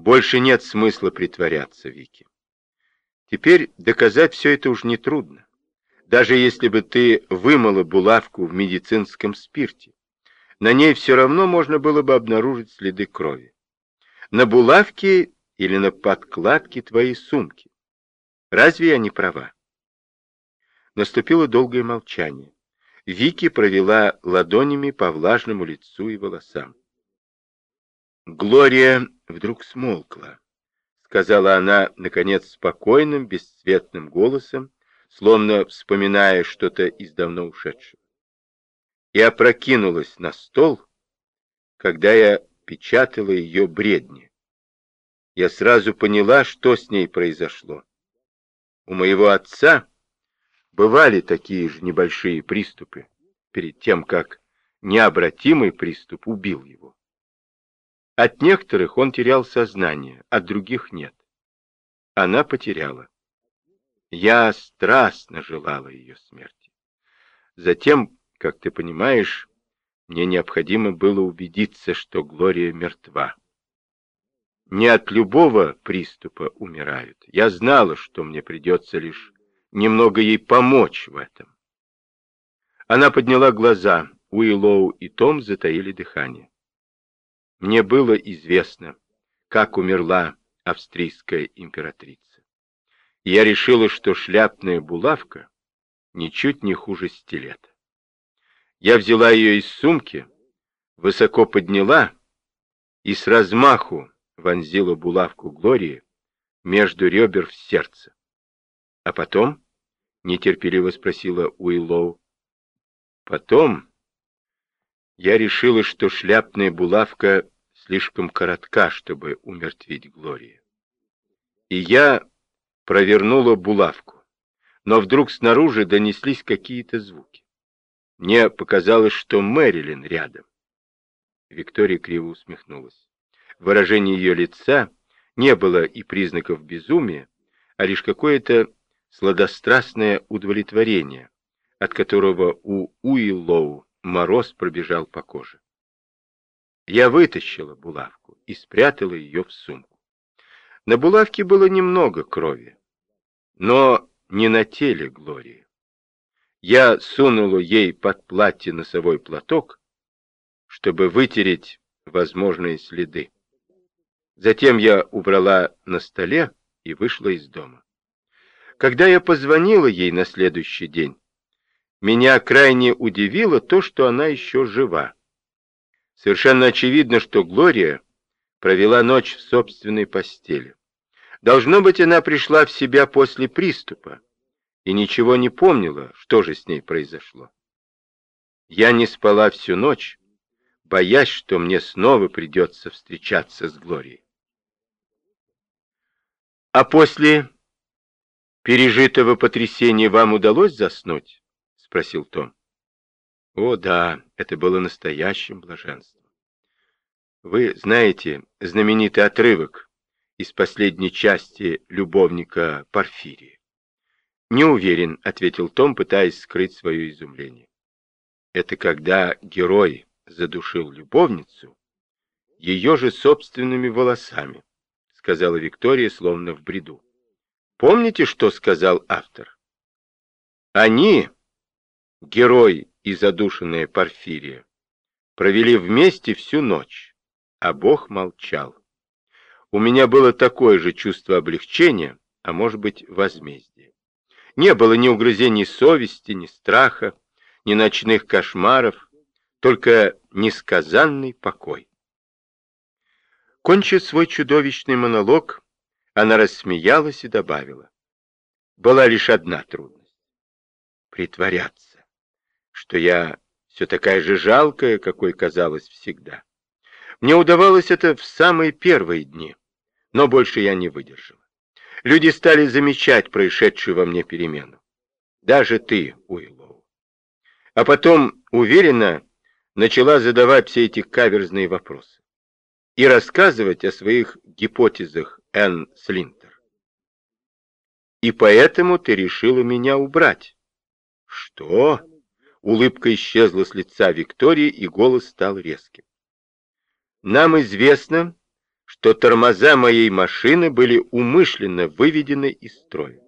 Больше нет смысла притворяться, Вики. Теперь доказать все это уж не трудно. Даже если бы ты вымыла булавку в медицинском спирте, на ней все равно можно было бы обнаружить следы крови. На булавке или на подкладке твоей сумки. Разве я не права? Наступило долгое молчание. Вики провела ладонями по влажному лицу и волосам. Глория вдруг смолкла, сказала она, наконец, спокойным, бесцветным голосом, словно вспоминая что-то из давно ушедшего. И опрокинулась на стол, когда я печатала ее бредни. Я сразу поняла, что с ней произошло. У моего отца бывали такие же небольшие приступы, перед тем, как необратимый приступ убил его. От некоторых он терял сознание, от других нет. Она потеряла. Я страстно желала ее смерти. Затем, как ты понимаешь, мне необходимо было убедиться, что Глория мертва. Не от любого приступа умирают. Я знала, что мне придется лишь немного ей помочь в этом. Она подняла глаза. Уиллоу и Том затаили дыхание. Мне было известно, как умерла австрийская императрица. я решила, что шляпная булавка ничуть не хуже стилета. Я взяла ее из сумки, высоко подняла и с размаху вонзила булавку Глории между ребер в сердце. А потом, нетерпеливо спросила Уиллоу, потом я решила, что шляпная булавка слишком коротка, чтобы умертвить Глорию. И я провернула булавку, но вдруг снаружи донеслись какие-то звуки. Мне показалось, что Мэрилин рядом. Виктория криво усмехнулась. Выражение ее лица не было и признаков безумия, а лишь какое-то сладострастное удовлетворение, от которого у Уиллоу мороз пробежал по коже. Я вытащила булавку и спрятала ее в сумку. На булавке было немного крови, но не на теле Глории. Я сунула ей под платье носовой платок, чтобы вытереть возможные следы. Затем я убрала на столе и вышла из дома. Когда я позвонила ей на следующий день, меня крайне удивило то, что она еще жива. Совершенно очевидно, что Глория провела ночь в собственной постели. Должно быть, она пришла в себя после приступа и ничего не помнила, что же с ней произошло. Я не спала всю ночь, боясь, что мне снова придется встречаться с Глорией. А после пережитого потрясения вам удалось заснуть? Спросил Том. О, да, это было настоящим блаженством. Вы знаете знаменитый отрывок из последней части «Любовника Порфирия»? «Не уверен», — ответил Том, пытаясь скрыть свое изумление. «Это когда герой задушил любовницу ее же собственными волосами», — сказала Виктория, словно в бреду. «Помните, что сказал автор? Они, герой и задушенная Порфирия, провели вместе всю ночь, а Бог молчал. У меня было такое же чувство облегчения, а может быть возмездия. Не было ни угрызений совести, ни страха, ни ночных кошмаров, только несказанный покой. Кончив свой чудовищный монолог, она рассмеялась и добавила. Была лишь одна трудность — притворяться, что я все такая же жалкая, какой казалось всегда. Мне удавалось это в самые первые дни, но больше я не выдержал. Люди стали замечать происшедшую во мне перемену. Даже ты, Уиллоу. А потом, уверенно, начала задавать все эти каверзные вопросы и рассказывать о своих гипотезах Энн Слинтер. И поэтому ты решила меня убрать. Что? Улыбка исчезла с лица Виктории, и голос стал резким. Нам известно, что тормоза моей машины были умышленно выведены из строя.